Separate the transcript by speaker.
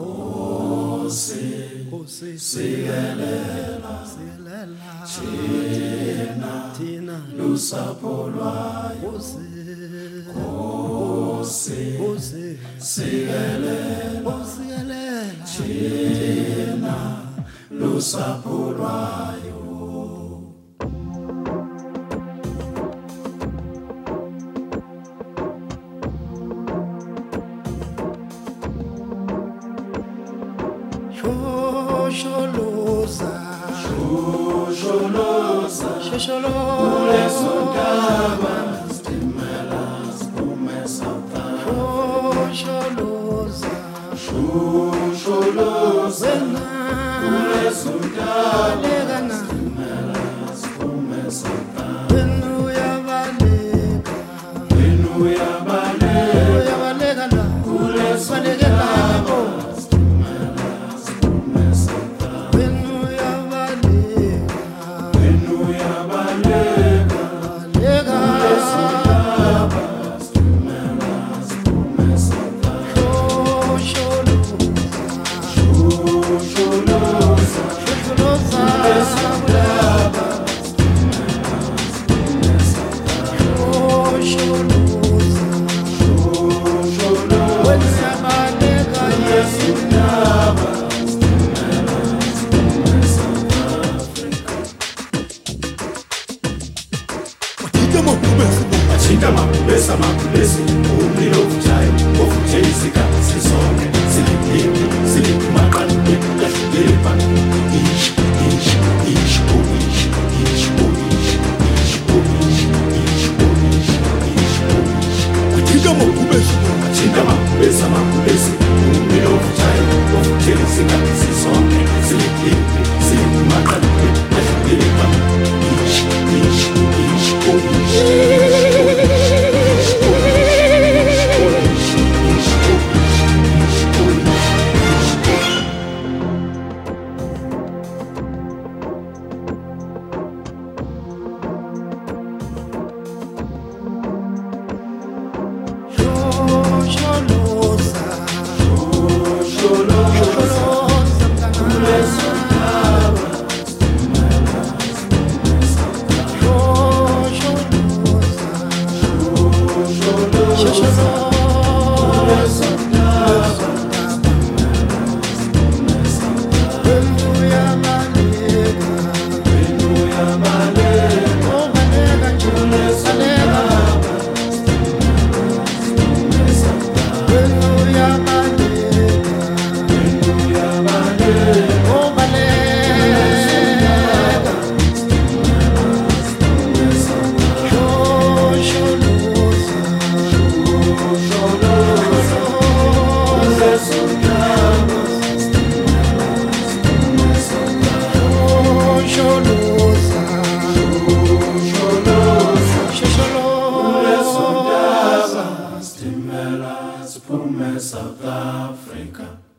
Speaker 1: Nkosi
Speaker 2: Nkosi
Speaker 1: sikelela
Speaker 2: siyelela
Speaker 1: thina
Speaker 2: thina
Speaker 1: lusapho lwayo
Speaker 2: Nkosi
Speaker 1: Nkosi
Speaker 2: Nkosi
Speaker 1: sikelela
Speaker 2: siyelela
Speaker 1: thina lusapho lwayo
Speaker 2: shosholoza.
Speaker 1: Usholoza
Speaker 2: shosholoza.
Speaker 1: Lesondaba stimela siphume South
Speaker 2: shosholoza
Speaker 1: shintama besama besi umlilo ovujayo ovuthe isikhathi sisonke silidingi
Speaker 2: silimaqani ekukahlukile phana
Speaker 1: Stimela, promessa da África.